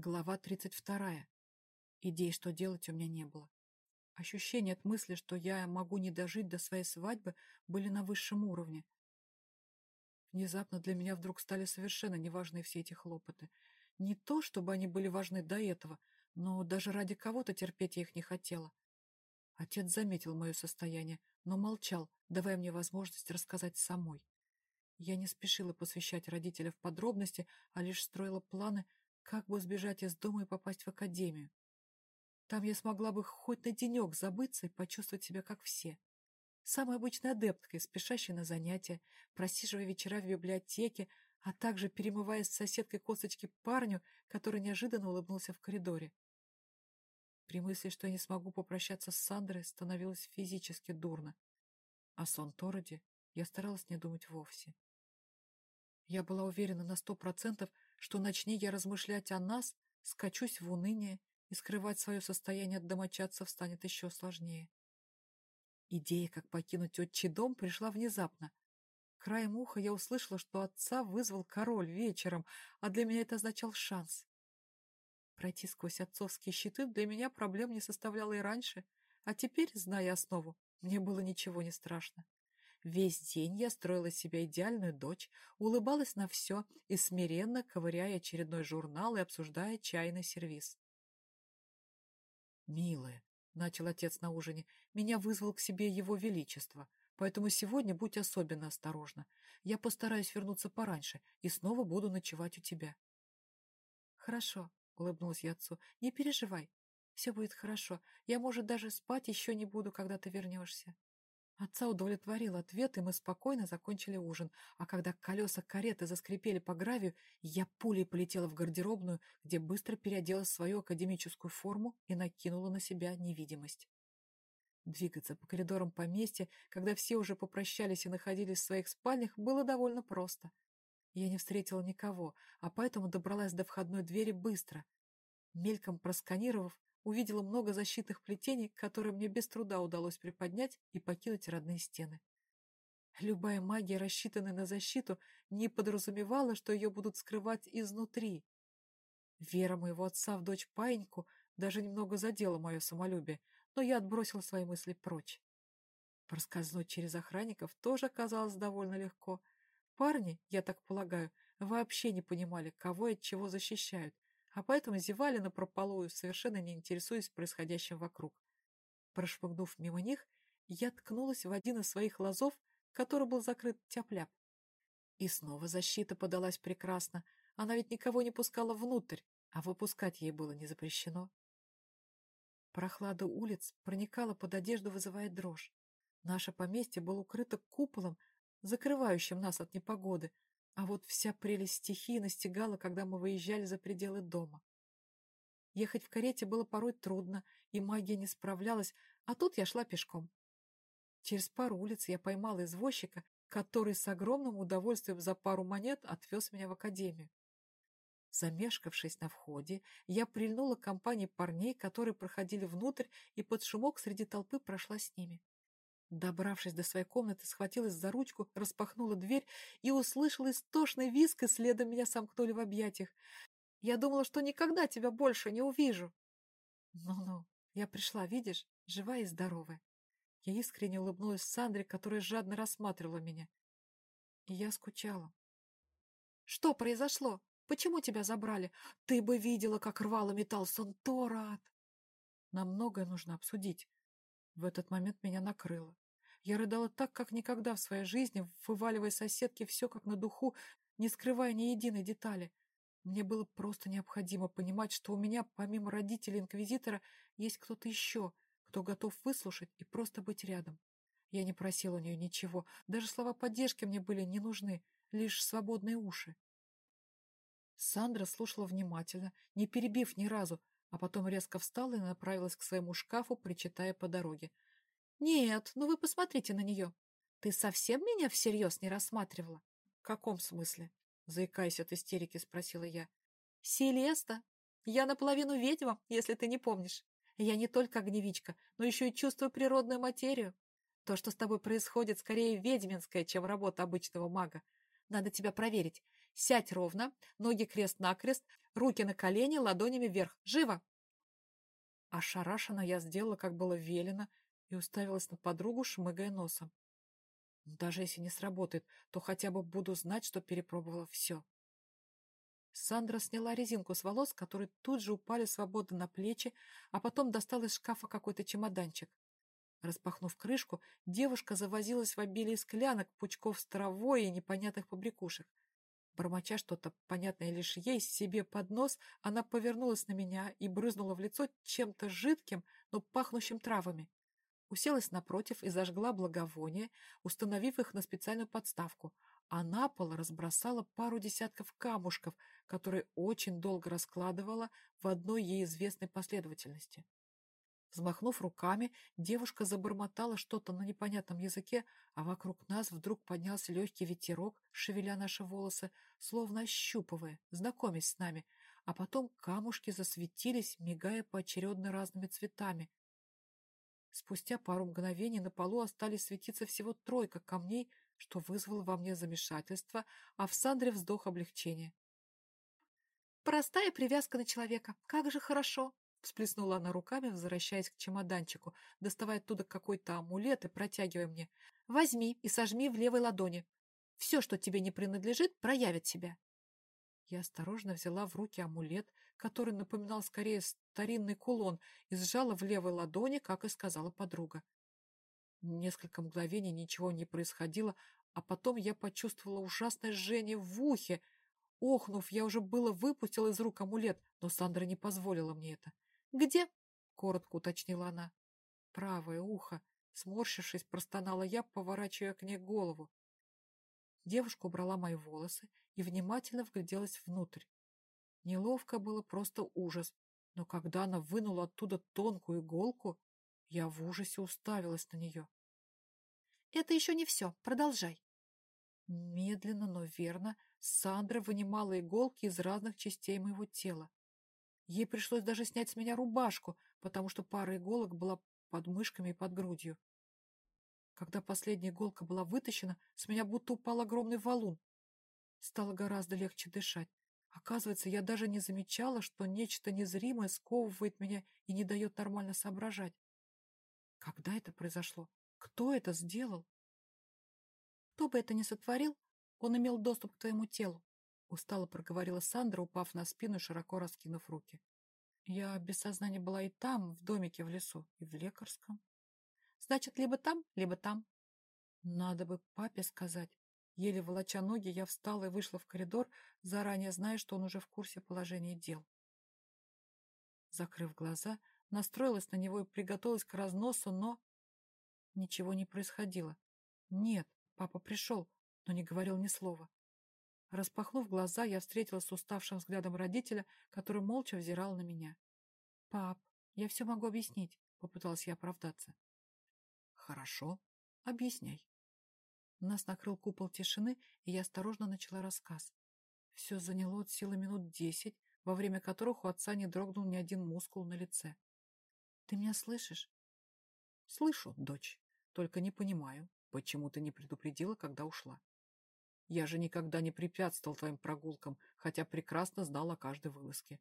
Глава 32. Идей, что делать, у меня не было. Ощущения от мысли, что я могу не дожить до своей свадьбы, были на высшем уровне. Внезапно для меня вдруг стали совершенно неважны все эти хлопоты. Не то, чтобы они были важны до этого, но даже ради кого-то терпеть я их не хотела. Отец заметил мое состояние, но молчал, давая мне возможность рассказать самой. Я не спешила посвящать родителя в подробности, а лишь строила планы, как бы сбежать из дома и попасть в академию? Там я смогла бы хоть на денек забыться и почувствовать себя как все. Самой обычной адепткой, спешащей на занятия, просиживая вечера в библиотеке, а также перемываясь с соседкой косточки парню, который неожиданно улыбнулся в коридоре. При мысли, что я не смогу попрощаться с Сандрой, становилось физически дурно. О сон Тороде я старалась не думать вовсе. Я была уверена на сто процентов, что начни я размышлять о нас, скачусь в уныние, и скрывать свое состояние от домочадцев станет еще сложнее. Идея, как покинуть отчий дом, пришла внезапно. Краем уха я услышала, что отца вызвал король вечером, а для меня это означал шанс. Пройти сквозь отцовские щиты для меня проблем не составляло и раньше, а теперь, зная основу, мне было ничего не страшно. Весь день я строила из себя идеальную дочь, улыбалась на все и смиренно ковыряя очередной журнал и обсуждая чайный сервиз. «Милая», — начал отец на ужине, — «меня вызвал к себе его величество, поэтому сегодня будь особенно осторожна. Я постараюсь вернуться пораньше и снова буду ночевать у тебя». «Хорошо», — улыбнулась я отцу, — «не переживай. Все будет хорошо. Я, может, даже спать еще не буду, когда ты вернешься». Отца удовлетворил ответ, и мы спокойно закончили ужин. А когда колеса кареты заскрипели по гравию, я пулей полетела в гардеробную, где быстро переоделась в свою академическую форму и накинула на себя невидимость. Двигаться по коридорам поместья, когда все уже попрощались и находились в своих спальнях, было довольно просто. Я не встретила никого, а поэтому добралась до входной двери быстро. Мельком просканировав, увидела много защитных плетений, которые мне без труда удалось приподнять и покинуть родные стены. Любая магия, рассчитанная на защиту, не подразумевала, что ее будут скрывать изнутри. Вера моего отца в дочь Паиньку даже немного задела мое самолюбие, но я отбросила свои мысли прочь. Проскользнуть через охранников тоже оказалось довольно легко. Парни, я так полагаю, вообще не понимали, кого и от чего защищают, а поэтому зевали на прополую, совершенно не интересуясь происходящим вокруг. Прошмыгнув мимо них, я ткнулась в один из своих лазов, который был закрыт тяп-ляп. И снова защита подалась прекрасно. Она ведь никого не пускала внутрь, а выпускать ей было не запрещено. Прохлада улиц проникала под одежду, вызывая дрожь. Наше поместье было укрыто куполом, закрывающим нас от непогоды, а вот вся прелесть стихии настигала, когда мы выезжали за пределы дома. Ехать в карете было порой трудно, и магия не справлялась, а тут я шла пешком. Через пару улиц я поймала извозчика, который с огромным удовольствием за пару монет отвез меня в академию. Замешкавшись на входе, я прильнула к компании парней, которые проходили внутрь, и под шумок среди толпы прошла с ними. Добравшись до своей комнаты, схватилась за ручку, распахнула дверь и услышала истошный визг, и следом меня сомкнули в объятиях. Я думала, что никогда тебя больше не увижу. Ну-ну, я пришла, видишь, живая и здоровая. Я искренне улыбнулась Сандре, которая жадно рассматривала меня. И я скучала. Что произошло? Почему тебя забрали? Ты бы видела, как рвало металл Сонторат. Нам многое нужно обсудить. В этот момент меня накрыло. Я рыдала так, как никогда в своей жизни, вываливая соседке все как на духу, не скрывая ни единой детали. Мне было просто необходимо понимать, что у меня, помимо родителей Инквизитора, есть кто-то еще, кто готов выслушать и просто быть рядом. Я не просила у нее ничего, даже слова поддержки мне были не нужны, лишь свободные уши. Сандра слушала внимательно, не перебив ни разу, а потом резко встала и направилась к своему шкафу, причитая по дороге. «Нет, ну вы посмотрите на нее. Ты совсем меня всерьез не рассматривала?» «В каком смысле?» — заикаясь от истерики, спросила я. «Селеста, я наполовину ведьма, если ты не помнишь. Я не только огневичка, но еще и чувствую природную материю. То, что с тобой происходит, скорее ведьминское, чем работа обычного мага. Надо тебя проверить. Сядь ровно, ноги крест-накрест, руки на колени, ладонями вверх. Живо!» Ошарашенно я сделала, как было велено, и уставилась на подругу, шмыгая носом. Даже если не сработает, то хотя бы буду знать, что перепробовала все. Сандра сняла резинку с волос, которые тут же упали свободно на плечи, а потом достала из шкафа какой-то чемоданчик. Распахнув крышку, девушка завозилась в обилии склянок, пучков с травой и непонятных побрякушек. Бормоча что-то понятное лишь ей, себе под нос, она повернулась на меня и брызнула в лицо чем-то жидким, но пахнущим травами. Уселась напротив и зажгла благовония, установив их на специальную подставку, а на пол разбросала пару десятков камушков, которые очень долго раскладывала в одной ей известной последовательности. Взмахнув руками, девушка забормотала что-то на непонятном языке, а вокруг нас вдруг поднялся легкий ветерок, шевеля наши волосы, словно ощупывая, знакомясь с нами, а потом камушки засветились, мигая поочередно разными цветами. Спустя пару мгновений на полу остались светиться всего тройка камней, что вызвало во мне замешательство, а в Сандре вздох облегчения. «Простая привязка на человека. Как же хорошо!» Всплеснула она руками, возвращаясь к чемоданчику, доставая оттуда какой-то амулет и протягивая мне. «Возьми и сожми в левой ладони. Все, что тебе не принадлежит, проявит себя». Я осторожно взяла в руки амулет, который напоминал скорее старинный кулон, и сжала в левой ладони, как и сказала подруга. Несколько мгновений ничего не происходило, а потом я почувствовала ужасное жжение в ухе. Охнув, я уже было выпустила из рук амулет, но Сандра не позволила мне это. «Где?» — коротко уточнила она. «Правое ухо». Сморщившись, простонала я, поворачивая к ней голову. Девушка убрала мои волосы и внимательно вгляделась внутрь. Неловко было просто ужас, но когда она вынула оттуда тонкую иголку, я в ужасе уставилась на нее. «Это еще не все. Продолжай». Медленно, но верно, Сандра вынимала иголки из разных частей моего тела. Ей пришлось даже снять с меня рубашку, потому что пара иголок была под мышками и под грудью. Когда последняя иголка была вытащена, с меня будто упал огромный валун. Стало гораздо легче дышать. Оказывается, я даже не замечала, что нечто незримое сковывает меня и не дает нормально соображать. Когда это произошло? Кто это сделал? Кто бы это ни сотворил, он имел доступ к твоему телу. Устало проговорила Сандра, упав на спину и широко раскинув руки. Я без сознания была и там, в домике в лесу, и в лекарском. Значит, либо там, либо там. Надо бы папе сказать. Еле волоча ноги, я встала и вышла в коридор, заранее зная, что он уже в курсе положения дел. Закрыв глаза, настроилась на него и приготовилась к разносу, но... Ничего не происходило. Нет, папа пришел, но не говорил ни слова. Распахнув глаза, я встретилась с уставшим взглядом родителя, который молча взирал на меня. «Пап, я все могу объяснить», — попыталась я оправдаться. «Хорошо, объясняй». Нас накрыл купол тишины, и я осторожно начала рассказ. Все заняло от силы минут десять, во время которых у отца не дрогнул ни один мускул на лице. «Ты меня слышишь?» «Слышу, дочь, только не понимаю, почему ты не предупредила, когда ушла?» Я же никогда не препятствовал твоим прогулкам, хотя прекрасно знал о каждой вылазке.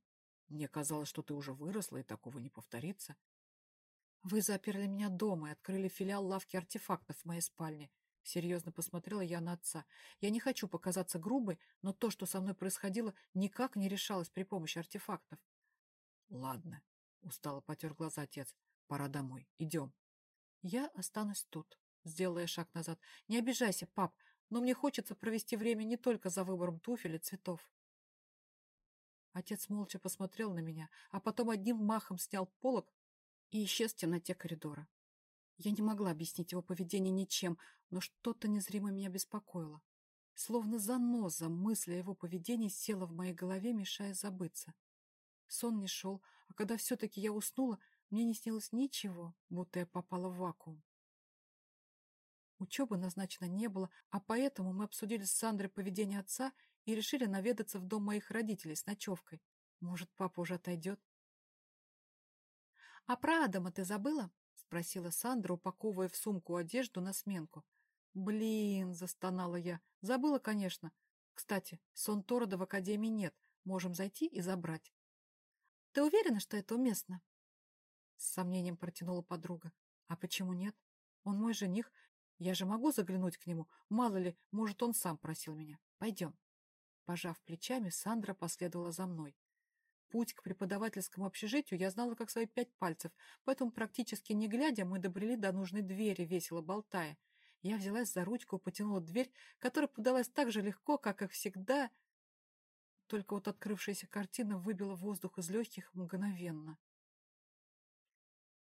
Мне казалось, что ты уже выросла, и такого не повторится. Вы заперли меня дома и открыли филиал лавки артефактов в моей спальне. Серьезно посмотрела я на отца. Я не хочу показаться грубой, но то, что со мной происходило, никак не решалось при помощи артефактов. Ладно, устало потер глаза отец. Пора домой. Идем. Я останусь тут, сделая шаг назад. Не обижайся, пап, но мне хочется провести время не только за выбором туфель и цветов. Отец молча посмотрел на меня, а потом одним махом снял полог и исчез в темноте коридора. Я не могла объяснить его поведение ничем, но что-то незримо меня беспокоило. Словно заноза мысль о его поведении села в моей голове, мешая забыться. Сон не шел, а когда все-таки я уснула, мне не снилось ничего, будто я попала в вакуум. Учебы назначено не было, а поэтому мы обсудили с Сандрой поведение отца и решили наведаться в дом моих родителей с ночевкой. Может, папа уже отойдет? — А про Адама ты забыла? — спросила Сандра, упаковывая в сумку одежду на сменку. — Блин, — застонала я. — Забыла, конечно. Кстати, сон Торода в Академии нет. Можем зайти и забрать. Ты уверена, что это уместно? С сомнением протянула подруга. А почему нет? Он мой жених. Я же могу заглянуть к нему. Мало ли, может, он сам просил меня. Пойдем. Пожав плечами, Сандра последовала за мной. Путь к преподавательскому общежитию я знала как свои пять пальцев, поэтому практически не глядя мы добрели до нужной двери, весело болтая. Я взялась за ручку и потянула дверь, которая подалась так же легко, как и всегда. Только вот открывшаяся картина выбила воздух из легких мгновенно.